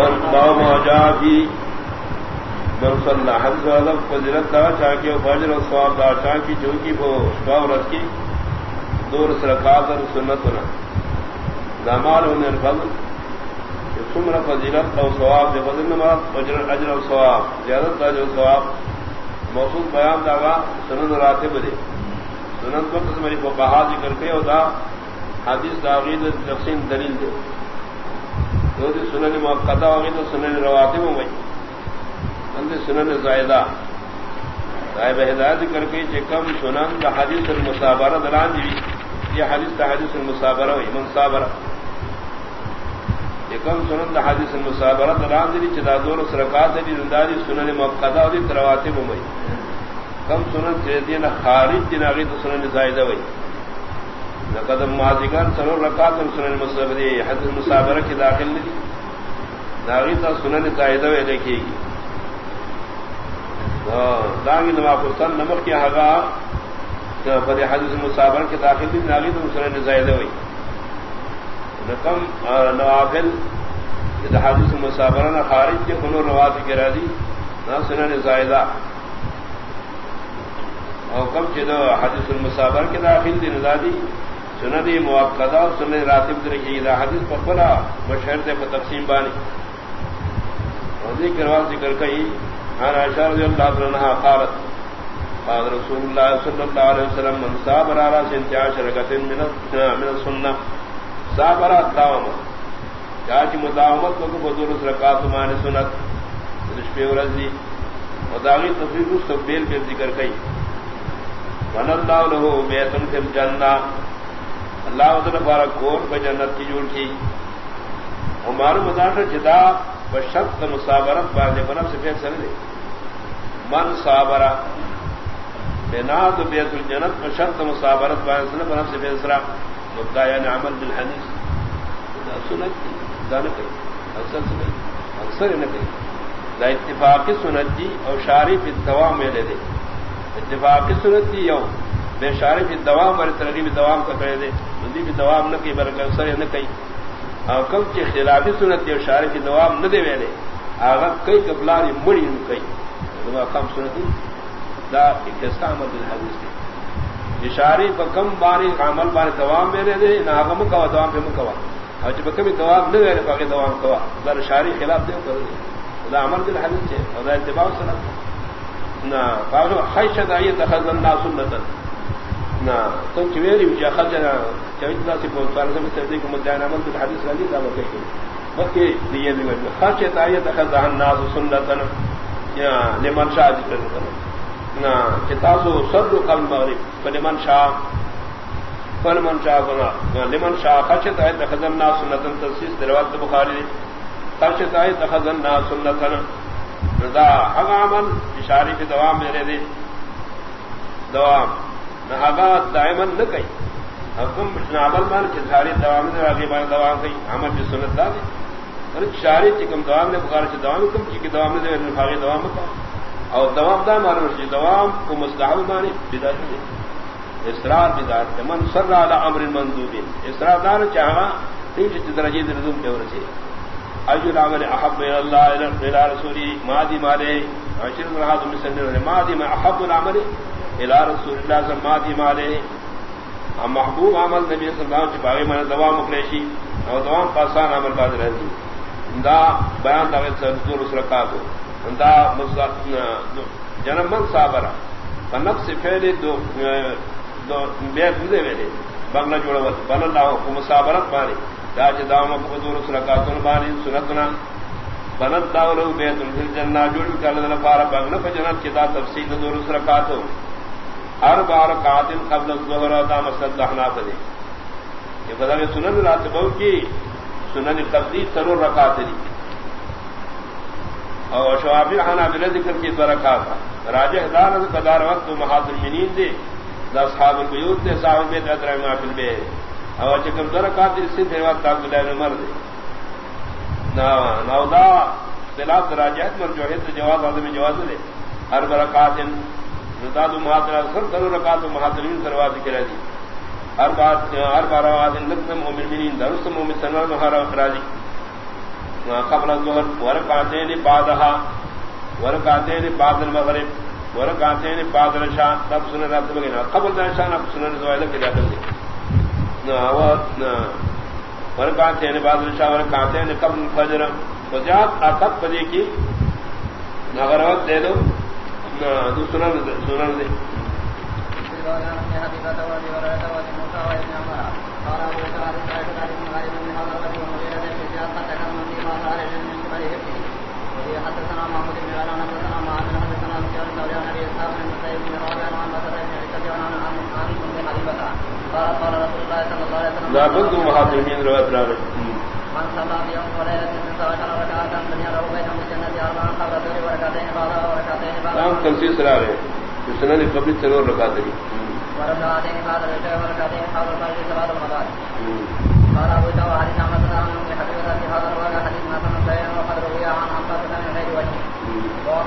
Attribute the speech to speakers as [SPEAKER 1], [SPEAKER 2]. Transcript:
[SPEAKER 1] من باو جا بھی من صلی حد ادب فضیلت دا چاکی و فجر و ثواب دا چاکی چونکی وہ شبا رس کی دور سرکات اور سنتنا دامال ہونے الفضل سمر فضیلت او ثواب دے، فضل نمات اجر اجر و ثواب. زیادت اجر و ثواب، موصول بیان داغا سنن راتب دے سنن کو قسم علی فقہا ذکر کے او دا حدیث داغید تقسیم دلیل دے. تو دی سنن موقتا ہوگی تو سنن رواتب ہو گئی اندر سنن زائدہ۔ صاحب ہدایت کر کے جو کم سنن دا حدیث المصابرہ دلان دی یہ حدیث دا حدیث المصابرہ ہوئی منصابرہ یہ کم سنن دا حدیث المصابرہ دلان جی۔ دی جی، چدا دور سرکات دی رنداری سنن موقتا ہوگی، ترواتب ہو گئی کم سنن چیدین خارج دین آگی تو سنن زائدہ ہوئی۔ قدم ماضیگان سرو رکات سنن مصابر حدیث مصابرہ کی داخل نہیں داغی تا سنن زائدہ ہوئے دیکھے گی. داغی نما پرسن نمک کی حقا فدی حدیث مصابرہ کی داخل دی داغی تو سنن زائدہ ہوئی نکم نوافل حدیث مصابرہ نہ خارج کے خنو رواز کی راضی نہ سنن زائدہ. اور کم چدو حدیث المصابر کے داخل دی نزادی سند موقع سن راتب درکی دا حدیث پر بلا بشہر دے پر تقسیم بانی۔ ذکر واضح ذکر کئی۔ عن عائشہ رضی اللہ عنہ قالت۔ قال رسول اللہ صلی اللہ علیہ وسلم، من صابر على سنتعاش رکت من من السنہ۔ صابر الدعوم چاچ مداومت کو بدور رکات مان سنت۔ رشپے ورزی۔ وداغی تفریق اس تبیل پہ ذکر کئی۔ من اللہ له بیتن فی الجنہ۔ اللہ ادھر بارہ کور پہ جنت کی جوڑ کی۔ ہمارے مدار جدا بشرط مسابرت باندھے بنب سے فیصلے دے۔ من صابرہ بنا تو بیت الجنت بشرط مسابرت باندھے بنب سے فیصلہ مدعا یعنی عمل بالحدیث۔ سنت کی دا کہی۔ اکثر سنت اکثر نہ کہی۔ دا اتفاقی سنت جی اور شاری شارف اتوا میں لے دے۔ اتفاقی سنت جی یو بے شارف دوام بڑے ترغیب دوام کا کرے دے ندی بھی دوام نہ کی برکہ سر نہ کئی اور کم کے خلافی سنت دے شارف دوام نہ دے ویلے آگا کئی کبلار مڑی ان کئی۔ کم سنتی دا عمل دل حدیث کی اشاری پر کم باری عمل باری دوام میرے دے نہ آگا مکوا دوام پہ مکوا اور جب کبھی دوام نہ ویلے پاکے دوام کوا۔ در شاری خلاف دے کر دے۔ دا عمل دل حدیث ہے اور دا اتباع سنت نہ خیشت آئیے تخذ اللہ سنتا۔ نہ تم چویری وجہ خرجنا چویتا سی بہت سارے سمجھ سکتے کہ مدعین عمل تو حدیث رالی دا وہ کہی وقتی دیئے بھی مجھے خرچت آیت خزہ الناس سنتنا یا لمن شاہ ذکر کرنا نا چتاسو صدر قلب مغرب فلمن شاہ فلمن شاہ کنا لمن شاہ خرچت آیت خزہ الناس سنتنا تنسیس دروات بخاری خرچت آیت خزہ الناس سنتنا رضا حق عمل اشاری کی دوام میرے دے دوام. دائمن نہ کئی حکم عمل مان کے چاری دوام نے آگے بار دوام کئی عمل کی سنت دا دے۔ اور چاری چکم دوام نے بخار سے دوام کم جی چی دوام نے نفاقی دوام کا اور دوام دا مارو سی دوام، کو مستحب مانی بدا دے۔ اسرار بدا دے۔ من سر علی امر مندوب۔ اسرار دار چاہا تین چیز درجے رزوم کے ورسے اجر عمل احب اللہ، الى رسولی، مادی مالے، عشر مرحات من سنر مادی ما احب العمل۔ الى رسول اللہ صلی اللہ علیہ وسلم ہم محبوب عمل نبی صلی اللہ علیہ وسلم باغی من دوام مخلیشی اور دوام پاسان عمل بعد رہتی دا بیان دا دور اس رکاتو دا جنم من صابرہ فنفس فعلی دو دو بیت ندے ویلے بغلا جوڑا بل اللہ کو مصابرت بانی دا چھ داما کو دور اس رکاتو بانی سنتنا. بنت داولو بیت الجنہ جوڑ کر اللہ پارا بغلا فجنت چھ دا تفصیل دور اس رکاتو ہر بار قاتل قبل الظہر دا مسد دہنا پدے یہ بتا کہ سنن رات بہو کی سنن تبدیل سرور رکعت دی۔ اور شوافی حنا بلا ذکر کی برکا تھا۔ راجہ دار قدار وقت محاذ المنین دے۔ دا اصحاب البیوت دے، صاحب بیت ادرا ما فی البے اور چکم درکات سے دے وقت عبد اللہ عمر دے۔ نا نودا خلاف راجہ مر جواز آدمی جواز دے۔ ہر برکات زداد مہاترا سر کرو رکات مہاترین کروا ذکر دی۔ ہر بات ہر بار آواز لکھن مومن درست مومن سنور مہارا راضی۔
[SPEAKER 2] قبل الظهر وركعتين بعدها وركعتين بعد المغرب وركعتين بعد العشاء تب سنن رات بگنا قبل العشاء نب سنن زوائد کے داخل دی نا ورکعتين بعد العشاء وركعتين قبل الفجر۔ وجاءت عقب بدی کی نغروت دے دو۔ دو سنن سنن دے بن حدثنا محمود بن غيلان حدثنا معاذ حدثنا سفيان الثوري عن ابي اسحاق بن مسعود بن رافع عن مسعود بن عيسى عن عن ام حبيبه قال قال رسول الله صلى الله عليه وسلم لا بد محاضرين رواه راوي من صلى بيوم وليلة تنسى وكرة الدنيا له بينهم الجنة أربعا قبل الظهر وركعتين بعدها وركعتين بعد الظهر تنسيس الآية في السنة اللي قبل الثلور ركعتين وركعتين بعد العشاء وركعتين قبل الفجر صلاة المغرب قال أبو جواد إن أمتنا من أمي حبيبة في هذا الواقع حديث ما سمعت وقدر